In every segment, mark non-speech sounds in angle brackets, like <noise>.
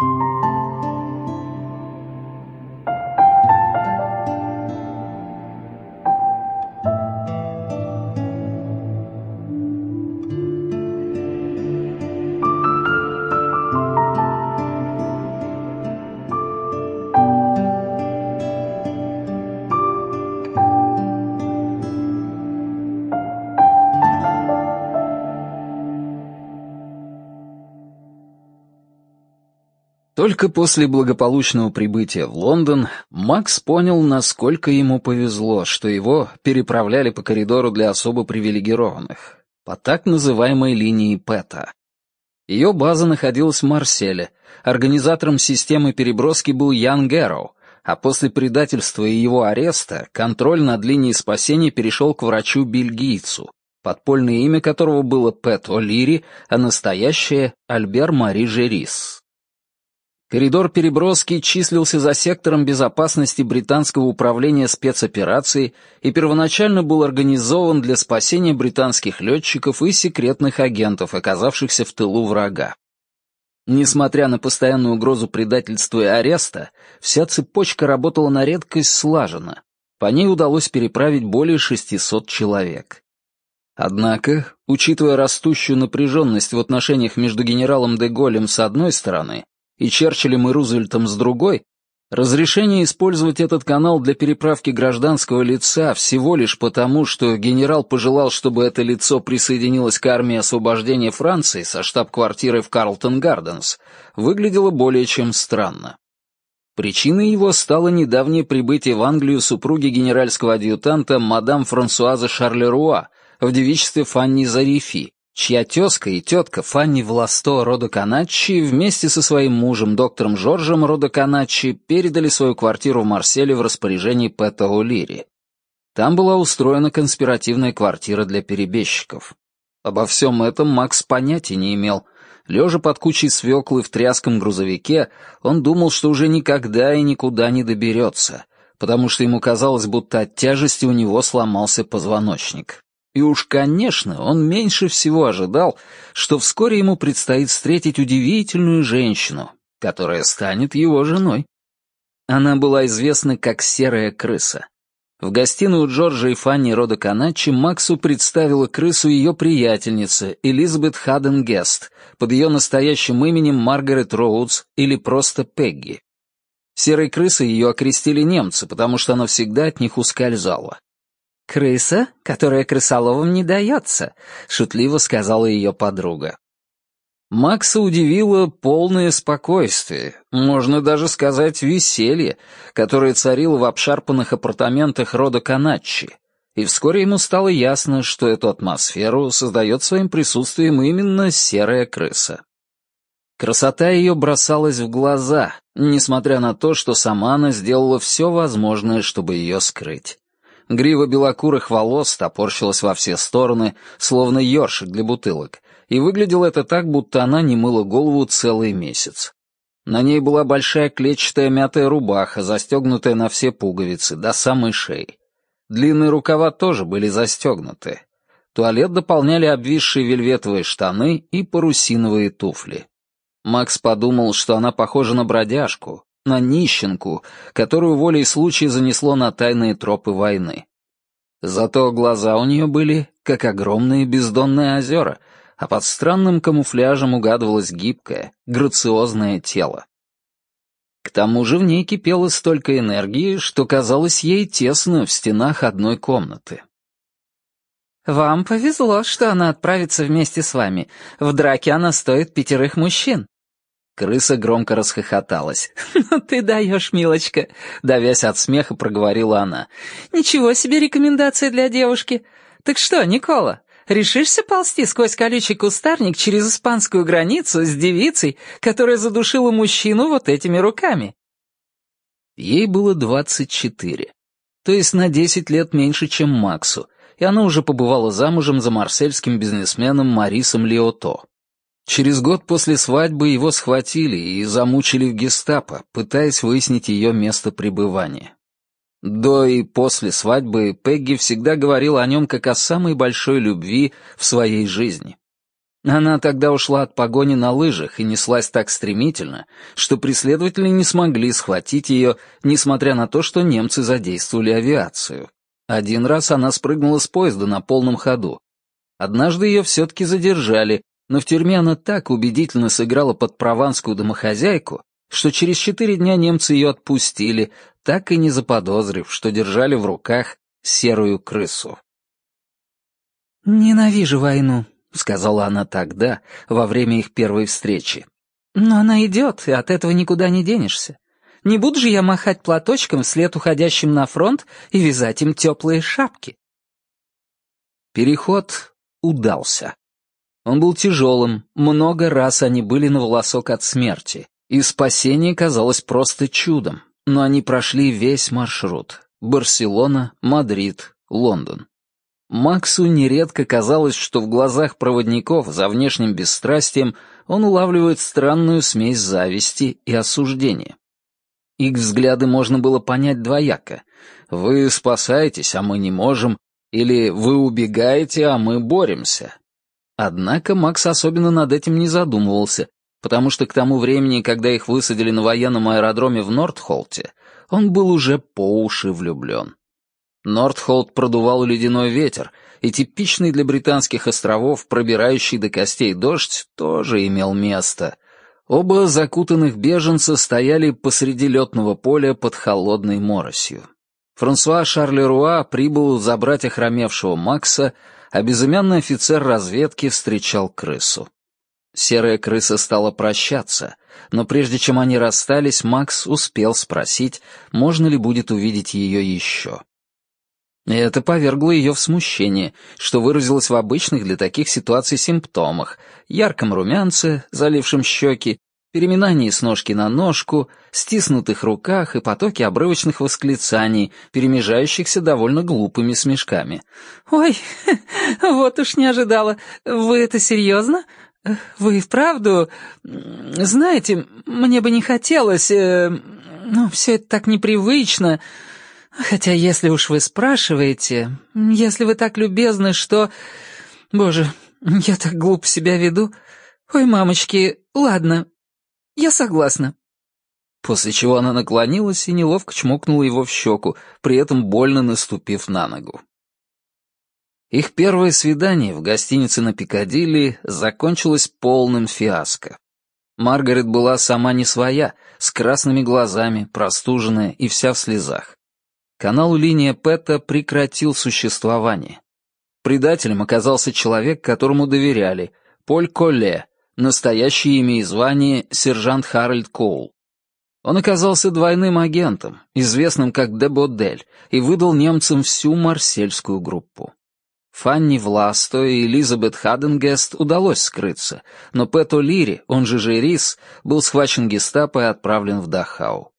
you Только после благополучного прибытия в Лондон Макс понял, насколько ему повезло, что его переправляли по коридору для особо привилегированных, по так называемой линии Пэта. Ее база находилась в Марселе, организатором системы переброски был Ян Гэрроу, а после предательства и его ареста контроль над линией спасения перешел к врачу-бельгийцу, подпольное имя которого было Пэт О'Лири, а настоящее — Альбер Мари Жерис. Коридор переброски числился за сектором безопасности британского управления спецопераций и первоначально был организован для спасения британских летчиков и секретных агентов, оказавшихся в тылу врага. Несмотря на постоянную угрозу предательства и ареста, вся цепочка работала на редкость слаженно. По ней удалось переправить более 600 человек. Однако, учитывая растущую напряженность в отношениях между генералом де Голлем с одной стороны и Черчиллем и Рузвельтом с другой, разрешение использовать этот канал для переправки гражданского лица всего лишь потому, что генерал пожелал, чтобы это лицо присоединилось к армии освобождения Франции со штаб-квартирой в Карлтон-Гарденс, выглядело более чем странно. Причиной его стало недавнее прибытие в Англию супруги генеральского адъютанта мадам Франсуаза Шарлеруа в девичестве Фанни Зарифи, чья тезка и тетка Фанни Власто рода Каначчи вместе со своим мужем, доктором Жоржем рода Каначчи, передали свою квартиру в Марселе в распоряжении Пэта О'Лири. Там была устроена конспиративная квартира для перебежчиков. Обо всем этом Макс понятия не имел. Лежа под кучей свеклы в тряском грузовике, он думал, что уже никогда и никуда не доберется, потому что ему казалось, будто от тяжести у него сломался позвоночник. И уж, конечно, он меньше всего ожидал, что вскоре ему предстоит встретить удивительную женщину, которая станет его женой. Она была известна как «серая крыса». В гостиную Джорджа и Фанни рода Каначи Максу представила крысу ее приятельница Элизабет Хаден Гест под ее настоящим именем Маргарет Роудс или просто Пегги. Серой крысой ее окрестили немцы, потому что она всегда от них ускользала. «Крыса, которая крысоловам не дается», — шутливо сказала ее подруга. Макса удивило полное спокойствие, можно даже сказать веселье, которое царило в обшарпанных апартаментах рода Каначчи, и вскоре ему стало ясно, что эту атмосферу создает своим присутствием именно серая крыса. Красота ее бросалась в глаза, несмотря на то, что сама она сделала все возможное, чтобы ее скрыть. Грива белокурых волос топорщилась во все стороны, словно ёршик для бутылок, и выглядело это так, будто она не мыла голову целый месяц. На ней была большая клетчатая мятая рубаха, застегнутая на все пуговицы, до самой шеи. Длинные рукава тоже были застегнуты. Туалет дополняли обвисшие вельветовые штаны и парусиновые туфли. Макс подумал, что она похожа на бродяжку, на нищенку, которую волей случая занесло на тайные тропы войны. Зато глаза у нее были, как огромные бездонные озера, а под странным камуфляжем угадывалось гибкое, грациозное тело. К тому же в ней кипело столько энергии, что казалось ей тесно в стенах одной комнаты. «Вам повезло, что она отправится вместе с вами. В драке она стоит пятерых мужчин», Крыса громко расхохоталась. <laughs> «Ну ты даешь, милочка!» Давясь от смеха, проговорила она. «Ничего себе рекомендация для девушки! Так что, Никола, решишься ползти сквозь колючий кустарник через испанскую границу с девицей, которая задушила мужчину вот этими руками?» Ей было двадцать четыре, то есть на десять лет меньше, чем Максу, и она уже побывала замужем за марсельским бизнесменом Марисом Лиото. Через год после свадьбы его схватили и замучили в гестапо, пытаясь выяснить ее место пребывания. До и после свадьбы Пегги всегда говорила о нем как о самой большой любви в своей жизни. Она тогда ушла от погони на лыжах и неслась так стремительно, что преследователи не смогли схватить ее, несмотря на то, что немцы задействовали авиацию. Один раз она спрыгнула с поезда на полном ходу. Однажды ее все-таки задержали, но в тюрьме она так убедительно сыграла под прованскую домохозяйку, что через четыре дня немцы ее отпустили, так и не заподозрив, что держали в руках серую крысу. «Ненавижу войну», — сказала она тогда, во время их первой встречи. «Но она идет, и от этого никуда не денешься. Не буду же я махать платочком вслед уходящим на фронт и вязать им теплые шапки». Переход удался. Он был тяжелым, много раз они были на волосок от смерти, и спасение казалось просто чудом, но они прошли весь маршрут — Барселона, Мадрид, Лондон. Максу нередко казалось, что в глазах проводников за внешним бесстрастием он улавливает странную смесь зависти и осуждения. Их взгляды можно было понять двояко. «Вы спасаетесь, а мы не можем», или «Вы убегаете, а мы боремся». Однако Макс особенно над этим не задумывался, потому что к тому времени, когда их высадили на военном аэродроме в Нортхолте, он был уже по уши влюблен. Нортхолд продувал ледяной ветер, и типичный для британских островов, пробирающий до костей дождь, тоже имел место. Оба закутанных беженца стояли посреди летного поля под холодной моросью. Франсуа Шарлеруа прибыл забрать охромевшего Макса, а безымянный офицер разведки встречал крысу. Серая крыса стала прощаться, но прежде чем они расстались, Макс успел спросить, можно ли будет увидеть ее еще. И это повергло ее в смущение, что выразилось в обычных для таких ситуаций симптомах — ярком румянце, залившем щеки, переминании с ножки на ножку, стиснутых руках и потоке обрывочных восклицаний, перемежающихся довольно глупыми смешками. «Ой, <laughs> вот уж не ожидала. Вы это серьезно? Вы вправду... Знаете, мне бы не хотелось... Э, ну, все это так непривычно...» Хотя, если уж вы спрашиваете, если вы так любезны, что... Боже, я так глупо себя веду. Ой, мамочки, ладно, я согласна. После чего она наклонилась и неловко чмокнула его в щеку, при этом больно наступив на ногу. Их первое свидание в гостинице на Пикадилли закончилось полным фиаско. Маргарет была сама не своя, с красными глазами, простуженная и вся в слезах. Канал «Линия Пэта» прекратил существование. Предателем оказался человек, которому доверяли, Поль Колле, настоящее имя и звание сержант Харальд Коул. Он оказался двойным агентом, известным как Дебодель, и выдал немцам всю марсельскую группу. Фанни Власто и Элизабет Хаденгест удалось скрыться, но Пэт О'Лири, он же Жерис, был схвачен гестапо и отправлен в Дахау.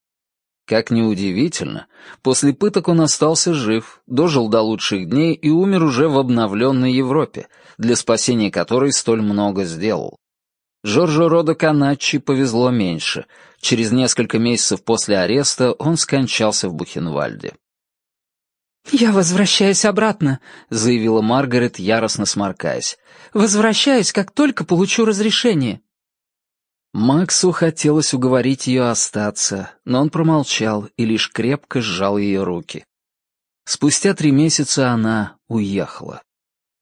Как ни удивительно, после пыток он остался жив, дожил до лучших дней и умер уже в обновленной Европе, для спасения которой столь много сделал. Жоржо Родо Каначчи повезло меньше. Через несколько месяцев после ареста он скончался в Бухенвальде. «Я возвращаюсь обратно», — заявила Маргарет, яростно сморкаясь. «Возвращаюсь, как только получу разрешение». Максу хотелось уговорить ее остаться, но он промолчал и лишь крепко сжал ее руки. Спустя три месяца она уехала.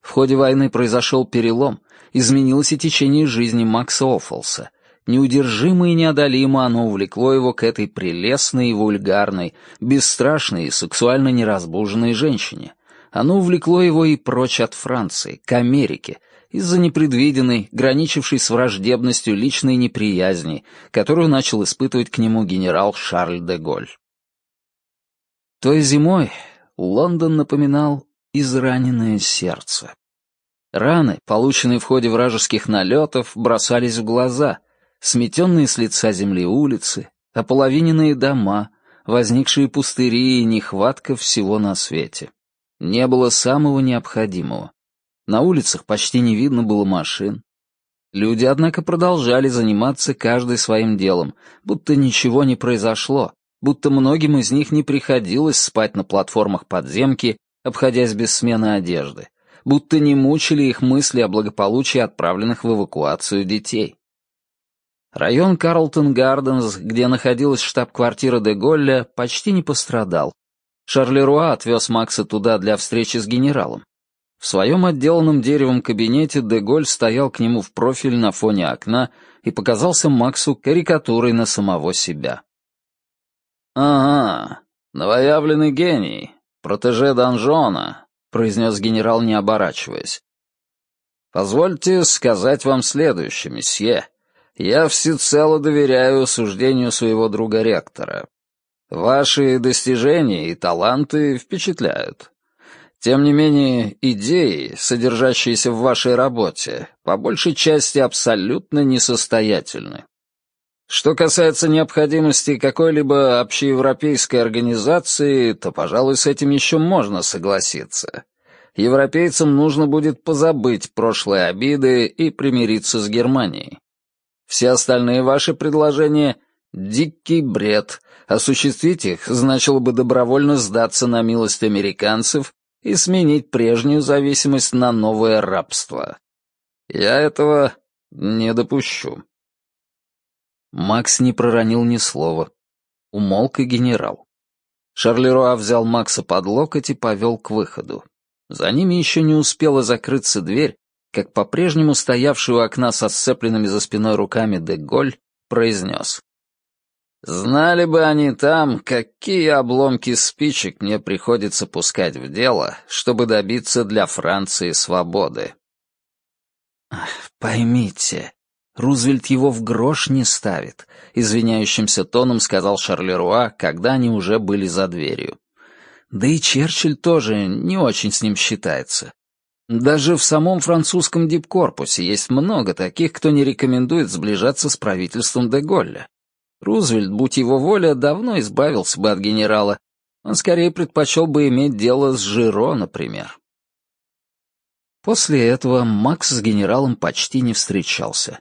В ходе войны произошел перелом, изменилось и течение жизни Макса Оффолса. Неудержимо и неодолимо оно увлекло его к этой прелестной и вульгарной, бесстрашной и сексуально неразбуженной женщине. Оно увлекло его и прочь от Франции, к Америке, из-за непредвиденной, граничившей с враждебностью личной неприязни, которую начал испытывать к нему генерал Шарль де Голь. Той зимой Лондон напоминал израненное сердце. Раны, полученные в ходе вражеских налетов, бросались в глаза, сметенные с лица земли улицы, ополовиненные дома, возникшие пустыри и нехватка всего на свете. Не было самого необходимого. На улицах почти не видно было машин. Люди, однако, продолжали заниматься каждый своим делом, будто ничего не произошло, будто многим из них не приходилось спать на платформах подземки, обходясь без смены одежды, будто не мучили их мысли о благополучии отправленных в эвакуацию детей. Район Карлтон-Гарденс, где находилась штаб-квартира де Голля, почти не пострадал. Шарлеруа отвез Макса туда для встречи с генералом. В своем отделанном деревом кабинете Деголь стоял к нему в профиль на фоне окна и показался Максу карикатурой на самого себя. «Ага, новоявленный гений, протеже Данжона», — произнес генерал, не оборачиваясь. «Позвольте сказать вам следующее, месье. Я всецело доверяю суждению своего друга-ректора. Ваши достижения и таланты впечатляют. Тем не менее, идеи, содержащиеся в вашей работе, по большей части абсолютно несостоятельны. Что касается необходимости какой-либо общеевропейской организации, то, пожалуй, с этим еще можно согласиться. Европейцам нужно будет позабыть прошлые обиды и примириться с Германией. Все остальные ваши предложения — дикий бред. Осуществить их значило бы добровольно сдаться на милость американцев и сменить прежнюю зависимость на новое рабство. Я этого не допущу. Макс не проронил ни слова. Умолк и генерал. Шарлеруа взял Макса под локоть и повел к выходу. За ними еще не успела закрыться дверь, как по-прежнему стоявший у окна со сцепленными за спиной руками Деголь произнес. Знали бы они там, какие обломки спичек мне приходится пускать в дело, чтобы добиться для Франции свободы. «Поймите, Рузвельт его в грош не ставит», — извиняющимся тоном сказал Шарлеруа, когда они уже были за дверью. Да и Черчилль тоже не очень с ним считается. Даже в самом французском дипкорпусе есть много таких, кто не рекомендует сближаться с правительством де Голля. Рузвельт, будь его воля, давно избавился бы от генерала. Он скорее предпочел бы иметь дело с Жиро, например. После этого Макс с генералом почти не встречался.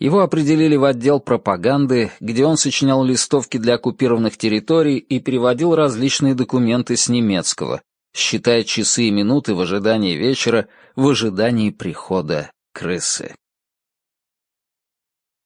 Его определили в отдел пропаганды, где он сочинял листовки для оккупированных территорий и переводил различные документы с немецкого, считая часы и минуты в ожидании вечера, в ожидании прихода крысы.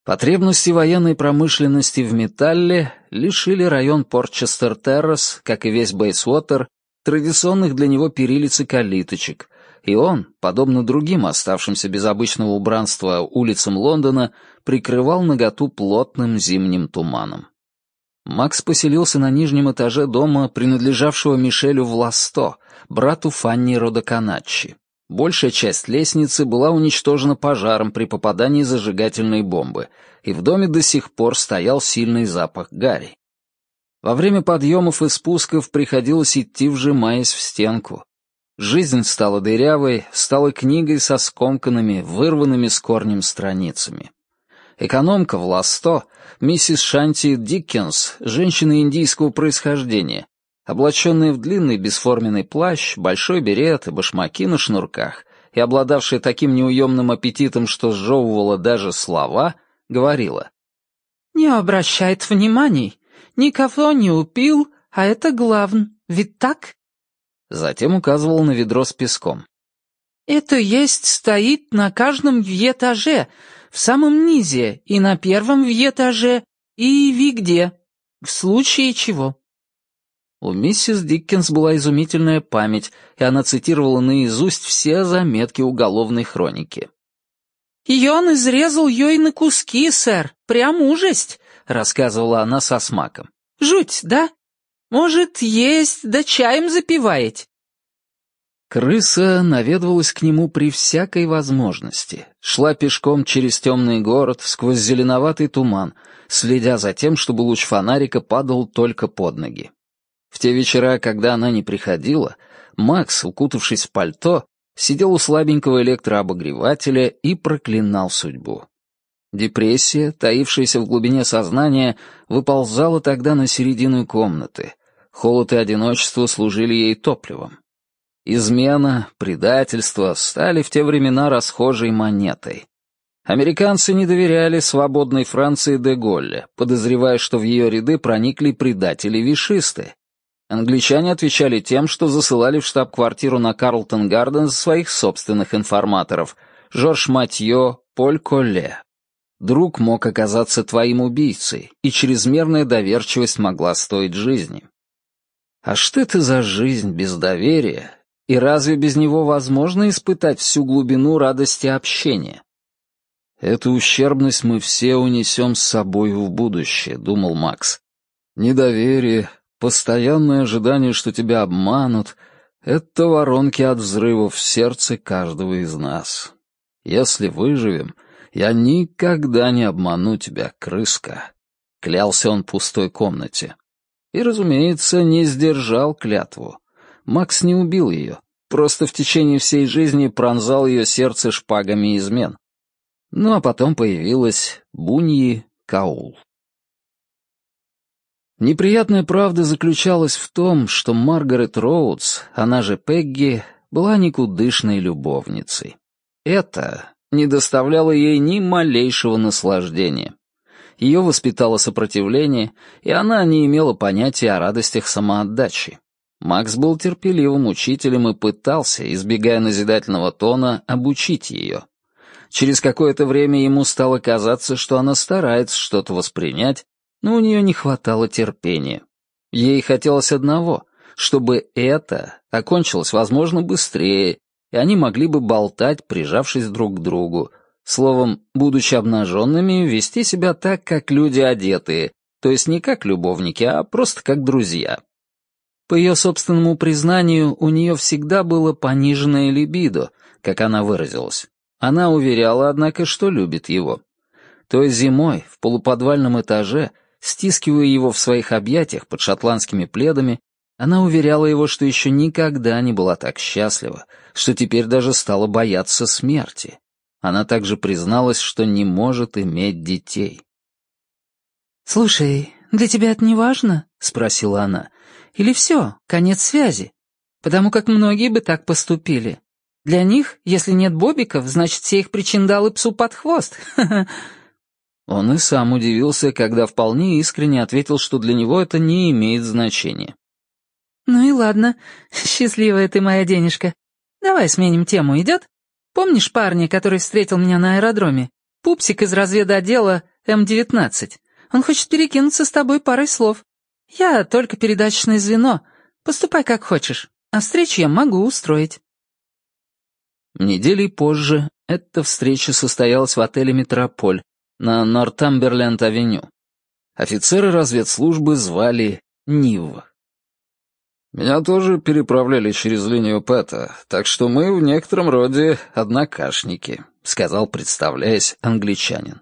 Потребности военной промышленности в металле лишили район Портчестер-Террас, как и весь Бейсвотер, традиционных для него перилиц и калиточек, и он, подобно другим оставшимся без обычного убранства улицам Лондона, прикрывал наготу плотным зимним туманом. Макс поселился на нижнем этаже дома, принадлежавшего Мишелю Власто, брату Фанни Родоканаччи. Большая часть лестницы была уничтожена пожаром при попадании зажигательной бомбы, и в доме до сих пор стоял сильный запах гари. Во время подъемов и спусков приходилось идти, вжимаясь в стенку. Жизнь стала дырявой, стала книгой со скомканными, вырванными с корнем страницами. Экономка в Ласто, миссис Шанти Диккенс, женщина индийского происхождения, облаченная в длинный бесформенный плащ, большой берет и башмаки на шнурках, и обладавшая таким неуемным аппетитом, что сжевывала даже слова, говорила. «Не обращает вниманий. Никого не упил, а это главное. Ведь так?» Затем указывал на ведро с песком. «Это есть стоит на каждом этаже, в самом низе, и на первом этаже, и вигде, в случае чего». У миссис Диккенс была изумительная память, и она цитировала наизусть все заметки уголовной хроники. «И он изрезал ее и на куски, сэр, прям ужасть», — рассказывала она со смаком. «Жуть, да? Может, есть, да чаем запиваете?» Крыса наведывалась к нему при всякой возможности, шла пешком через темный город, сквозь зеленоватый туман, следя за тем, чтобы луч фонарика падал только под ноги. В те вечера, когда она не приходила, Макс, укутавшись в пальто, сидел у слабенького электрообогревателя и проклинал судьбу. Депрессия, таившаяся в глубине сознания, выползала тогда на середину комнаты. Холод и одиночество служили ей топливом. Измена, предательство стали в те времена расхожей монетой. Американцы не доверяли свободной Франции де Голле, подозревая, что в ее ряды проникли предатели-вишисты. Англичане отвечали тем, что засылали в штаб-квартиру на Карлтон-Гарден своих собственных информаторов — Жорж Матье, Поль Колле. Друг мог оказаться твоим убийцей, и чрезмерная доверчивость могла стоить жизни. А что это за жизнь без доверия? И разве без него возможно испытать всю глубину радости общения? Эту ущербность мы все унесем с собой в будущее, думал Макс. Недоверие, постоянное ожидание, что тебя обманут — это воронки от взрывов в сердце каждого из нас. Если выживем, я никогда не обману тебя, крыска. Клялся он пустой комнате. И, разумеется, не сдержал клятву. Макс не убил ее, просто в течение всей жизни пронзал ее сердце шпагами измен. Ну а потом появилась Буньи Каул. Неприятная правда заключалась в том, что Маргарет Роудс, она же Пегги, была никудышной любовницей. Это не доставляло ей ни малейшего наслаждения ее воспитало сопротивление, и она не имела понятия о радостях самоотдачи. Макс был терпеливым учителем и пытался, избегая назидательного тона, обучить ее. Через какое-то время ему стало казаться, что она старается что-то воспринять, но у нее не хватало терпения. Ей хотелось одного, чтобы это окончилось, возможно, быстрее, и они могли бы болтать, прижавшись друг к другу, Словом, будучи обнаженными, вести себя так, как люди одетые, то есть не как любовники, а просто как друзья. По ее собственному признанию, у нее всегда было пониженное либидо, как она выразилась. Она уверяла, однако, что любит его. Той зимой, в полуподвальном этаже, стискивая его в своих объятиях под шотландскими пледами, она уверяла его, что еще никогда не была так счастлива, что теперь даже стала бояться смерти. Она также призналась, что не может иметь детей. «Слушай, для тебя это не важно?» — спросила она. «Или все, конец связи? Потому как многие бы так поступили. Для них, если нет бобиков, значит, все их причиндалы псу под хвост. <laughs> Он и сам удивился, когда вполне искренне ответил, что для него это не имеет значения. «Ну и ладно, <laughs> счастливая ты моя денежка. Давай сменим тему, идет?» Помнишь парня, который встретил меня на аэродроме? Пупсик из разведотдела М-19. Он хочет перекинуться с тобой парой слов. Я только передаточное звено. Поступай как хочешь, а встречу я могу устроить». Недели позже эта встреча состоялась в отеле «Метрополь» на Нортамберленд-авеню. Офицеры разведслужбы звали Нив. Меня тоже переправляли через линию Пэта, так что мы в некотором роде однокашники», — сказал, представляясь, англичанин.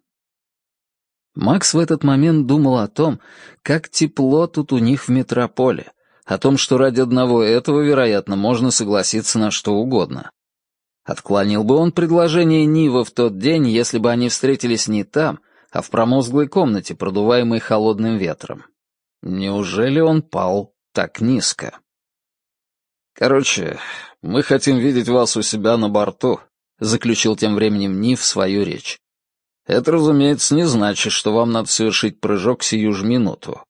Макс в этот момент думал о том, как тепло тут у них в метрополе, о том, что ради одного этого, вероятно, можно согласиться на что угодно. Отклонил бы он предложение Нива в тот день, если бы они встретились не там, а в промозглой комнате, продуваемой холодным ветром. Неужели он пал так низко? «Короче, мы хотим видеть вас у себя на борту», — заключил тем временем Нив свою речь. «Это, разумеется, не значит, что вам надо совершить прыжок сию же минуту.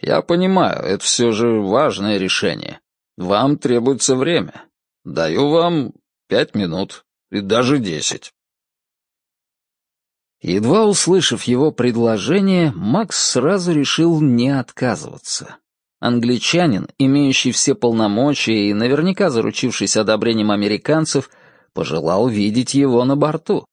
Я понимаю, это все же важное решение. Вам требуется время. Даю вам пять минут и даже десять». Едва услышав его предложение, Макс сразу решил не отказываться. Англичанин, имеющий все полномочия и наверняка заручившийся одобрением американцев, пожелал видеть его на борту.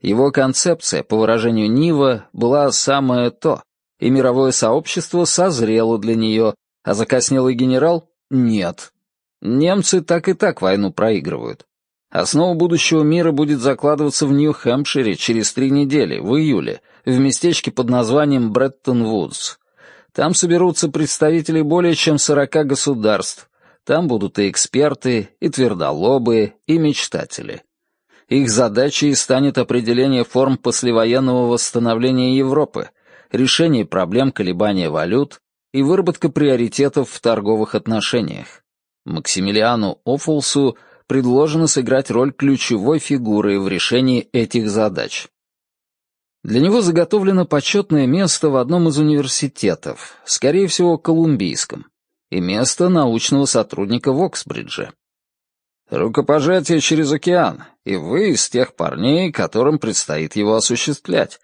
Его концепция, по выражению Нива, была самое то, и мировое сообщество созрело для нее, а закоснелый генерал — нет. Немцы так и так войну проигрывают. Основа будущего мира будет закладываться в Нью-Хэмпшире через три недели, в июле, в местечке под названием Бреттон-Вудс. Там соберутся представители более чем сорока государств. Там будут и эксперты, и твердолобые, и мечтатели. Их задачей станет определение форм послевоенного восстановления Европы, решение проблем колебания валют и выработка приоритетов в торговых отношениях. Максимилиану Офулсу предложено сыграть роль ключевой фигуры в решении этих задач. Для него заготовлено почетное место в одном из университетов, скорее всего, колумбийском. и место научного сотрудника в Оксбридже. Рукопожатие через океан, и вы из тех парней, которым предстоит его осуществлять.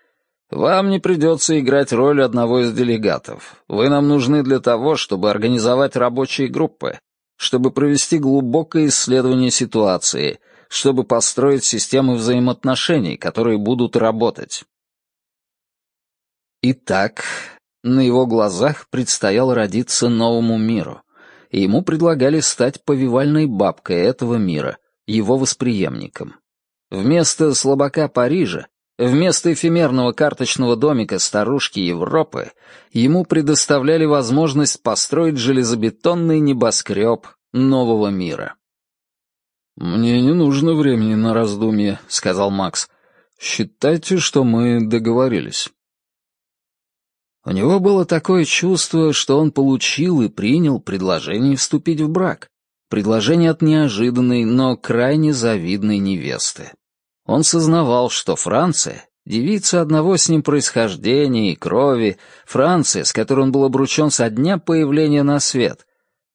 Вам не придется играть роль одного из делегатов. Вы нам нужны для того, чтобы организовать рабочие группы, чтобы провести глубокое исследование ситуации, чтобы построить системы взаимоотношений, которые будут работать. Итак, на его глазах предстояло родиться новому миру, и ему предлагали стать повивальной бабкой этого мира, его восприемником. Вместо слабака Парижа, вместо эфемерного карточного домика старушки Европы, ему предоставляли возможность построить железобетонный небоскреб нового мира. «Мне не нужно времени на раздумье», — сказал Макс. «Считайте, что мы договорились». У него было такое чувство, что он получил и принял предложение вступить в брак. Предложение от неожиданной, но крайне завидной невесты. Он сознавал, что Франция, девица одного с ним происхождения и крови, Франция, с которой он был обручен со дня появления на свет,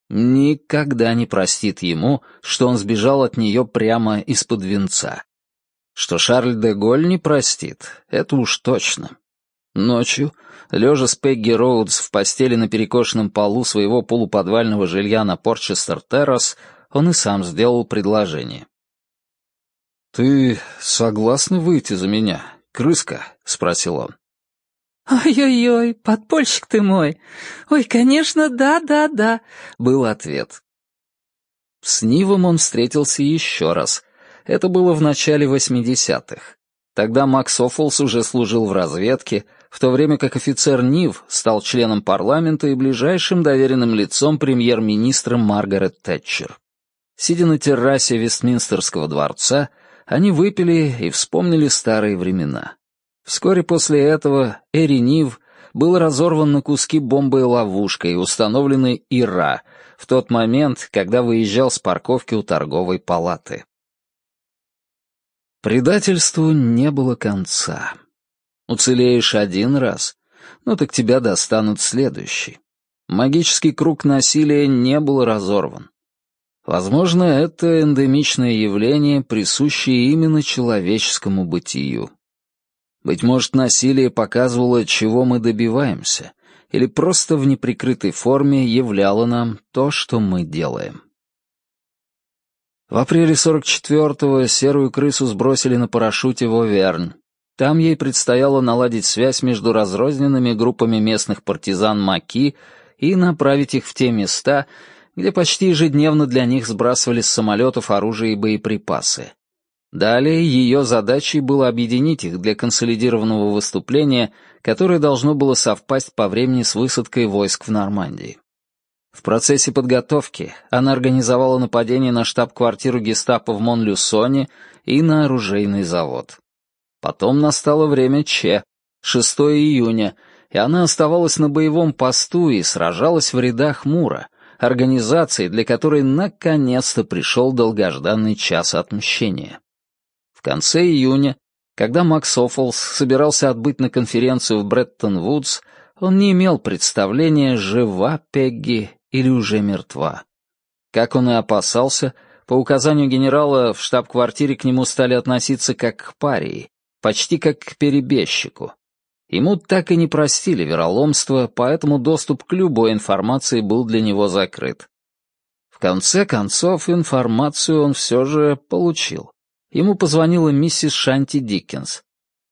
никогда не простит ему, что он сбежал от нее прямо из-под венца. Что Шарль де Голь не простит, это уж точно. Ночью, лежа с Пегги Роудс в постели на перекошенном полу своего полуподвального жилья на Порчестер-Террас, он и сам сделал предложение. «Ты согласна выйти за меня, крыска?» — спросил он. «Ой-ой-ой, подпольщик ты мой! Ой, конечно, да-да-да!» — был ответ. С Нивом он встретился еще раз. Это было в начале восьмидесятых. Тогда Макс Оффолс уже служил в разведке, в то время как офицер Нив стал членом парламента и ближайшим доверенным лицом премьер-министра Маргарет Тэтчер. Сидя на террасе Вестминстерского дворца, они выпили и вспомнили старые времена. Вскоре после этого Эри Нив был разорван на куски бомбой ловушкой, установленной Ира, в тот момент, когда выезжал с парковки у торговой палаты. Предательству не было конца. Уцелеешь один раз, ну так тебя достанут следующий. Магический круг насилия не был разорван. Возможно, это эндемичное явление, присущее именно человеческому бытию. Быть может, насилие показывало, чего мы добиваемся, или просто в неприкрытой форме являло нам то, что мы делаем. В апреле 44-го серую крысу сбросили на парашюте в Овернь, там ей предстояло наладить связь между разрозненными группами местных партизан Маки и направить их в те места, где почти ежедневно для них сбрасывали с самолетов оружие и боеприпасы. Далее ее задачей было объединить их для консолидированного выступления, которое должно было совпасть по времени с высадкой войск в Нормандии. В процессе подготовки она организовала нападение на штаб-квартиру гестапо в Монлюсоне и на оружейный завод. Потом настало время Че, 6 июня, и она оставалась на боевом посту и сражалась в рядах Мура, организации, для которой наконец-то пришел долгожданный час отмщения. В конце июня, когда Макс Оффолс собирался отбыть на конференцию в Бреттон-Вудс, он не имел представления, жива Пегги или уже мертва. Как он и опасался, по указанию генерала в штаб-квартире к нему стали относиться как к парии, почти как к перебежчику. Ему так и не простили вероломство, поэтому доступ к любой информации был для него закрыт. В конце концов, информацию он все же получил. Ему позвонила миссис Шанти Диккенс.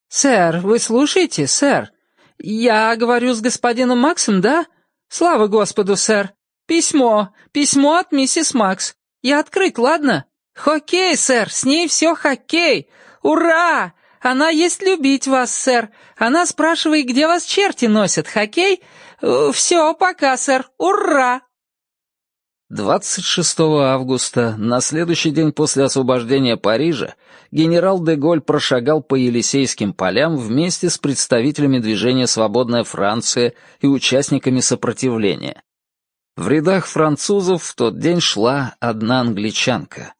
«Сэр, вы слушаете, сэр? Я говорю с господином Максом, да? Слава Господу, сэр! Письмо, письмо от миссис Макс. Я открыть, ладно? Хоккей, сэр, с ней все хоккей! Ура! Она есть любить вас, сэр. Она спрашивает, где вас черти носят, хоккей? Э, Все, пока, сэр. Ура!» 26 августа, на следующий день после освобождения Парижа, генерал де Голь прошагал по Елисейским полям вместе с представителями движения «Свободная Франция» и участниками сопротивления. В рядах французов в тот день шла одна англичанка,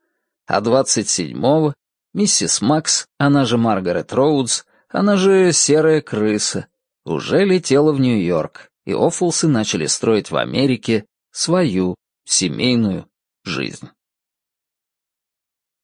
а 27-го Миссис Макс, она же Маргарет Роудс, она же Серая Крыса, уже летела в Нью-Йорк, и Оффулсы начали строить в Америке свою семейную жизнь.